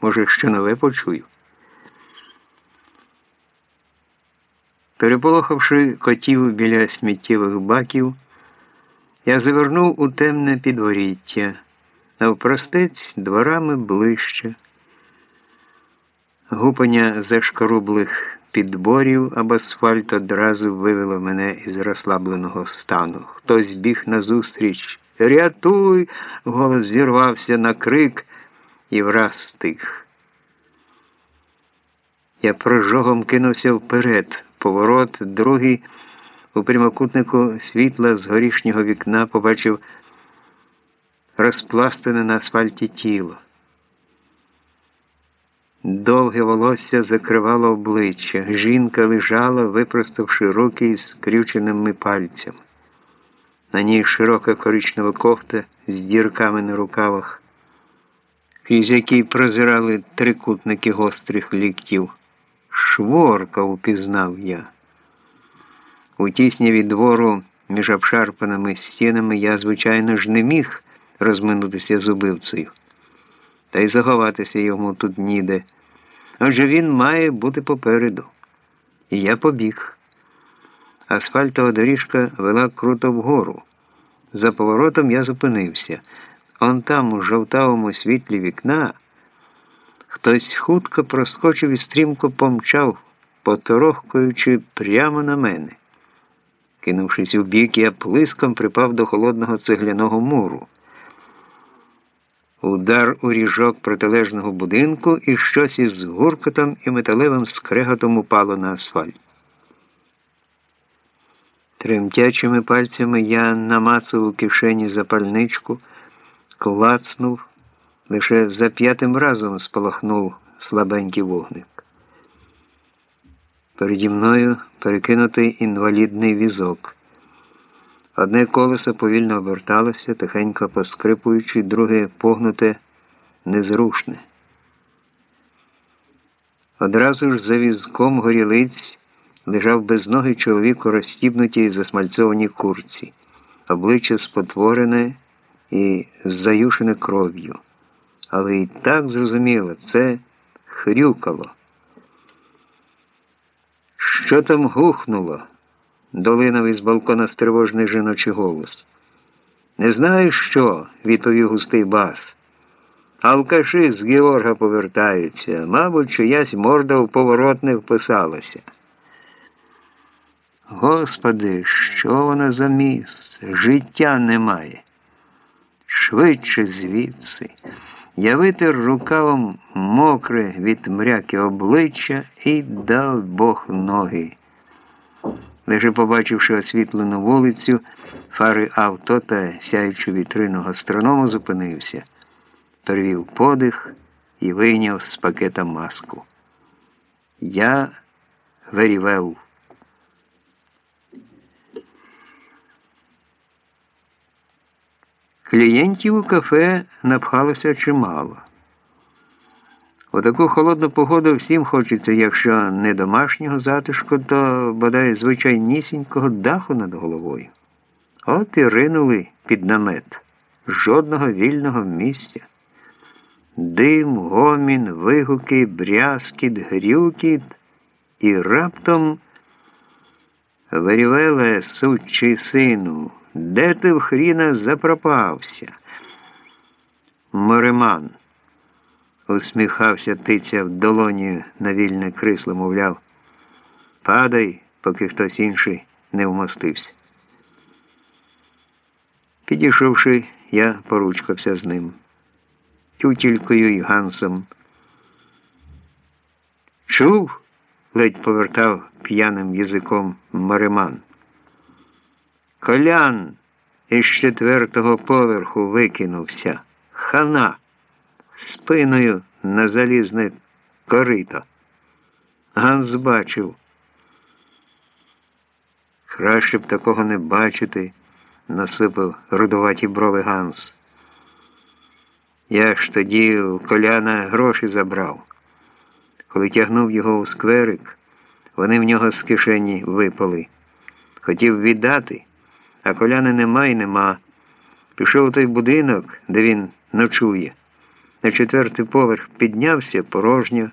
Може, що нове почую. Переполохавши котів біля сміттєвих баків, я завернув у темне підворіття, навпростець дворами ближче. Гупання зашкорублих підборів об асфальт одразу вивело мене із розслабленого стану. Хтось біг назустріч. Рятуй! Голос зірвався на крик і враз стих. Я прожогом кинувся вперед. Поворот, другий у прямокутнику світла з горішнього вікна побачив розпластане на асфальті тіло. Довге волосся закривало обличчя. Жінка лежала, випроставши руки із скрюченими пальцями. На ній широка коричнева кофта з дірками на рукавах, крізь які прозирали трикутники гострих ліктів. Шворка упізнав я. У тісні від двору між обшарпаними стінами я, звичайно ж, не міг розминутися з убивцею, та й заховатися йому тут ніде. Отже він має бути попереду. І я побіг. Асфальтова доріжка вела круто вгору. За поворотом я зупинився. Он там, у жовтавому світлі вікна, хтось хутко проскочив і стрімко помчав, поторохкуючи прямо на мене. Кинувшись у бік, я плиском припав до холодного цегляного муру. Удар у ріжок протилежного будинку і щось із гуркотом і металевим скреготом упало на асфальт. Тремтячими пальцями я намацав у кишені запальничку, клацнув, лише за п'ятим разом спалахнув слабенький вогник. Переді мною перекинутий інвалідний візок. Одне колесо повільно оберталося, тихенько поскрипуючи, друге погнуте, незрушне. Одразу ж за візком горілиць лежав безногий чоловік у розстібнутій засмальцьованій курці, обличчя спотворене і заюшене кров'ю. Але і так зрозуміло, це хрюкало. Що там гухнуло? долинав із балкона стривожний жіночий голос. Не знаю що, відповів густий бас. Алкаші з Георга повертаються, мабуть, чиясь морда в поворот не вписалася. Господи, що воно за місце? Життя немає. Швидше звідси. Я витер рукавом мокре від мряки обличчя і дав Бог ноги. Лише побачивши освітлену вулицю, фари авто та сяючу вітрину гастроному, зупинився, перевів подих і вийняв з пакета маску. Я верівел. Клієнтів у кафе напхалося чимало. У таку холодну погоду всім хочеться, якщо не домашнього затишку, то бодай звичайнісінького даху над головою. От і ринули під намет. Жодного вільного місця. Дим, гомін, вигуки, брязкіт, грюкіт і раптом вирівеле, сучий сину, де ти в хріна запропався? Мореман усміхався тиця в долоні на вільне крисло, мовляв, падай, поки хтось інший не вмостився. Підійшовши, я поручкався з ним, тютількою і гансом. Чув? ледь повертав п'яним язиком Мариман. Колян із четвертого поверху викинувся. Хана спиною на залізне корито. Ганс бачив. Краще б такого не бачити, насипав рудуваті брови Ганс. Я ж тоді у коляна гроші забрав. Коли тягнув його у скверик, вони в нього з кишені випали. Хотів віддати, а коляни нема і нема. Пішов у той будинок, де він ночує На четвертий поверх піднявся порожньо.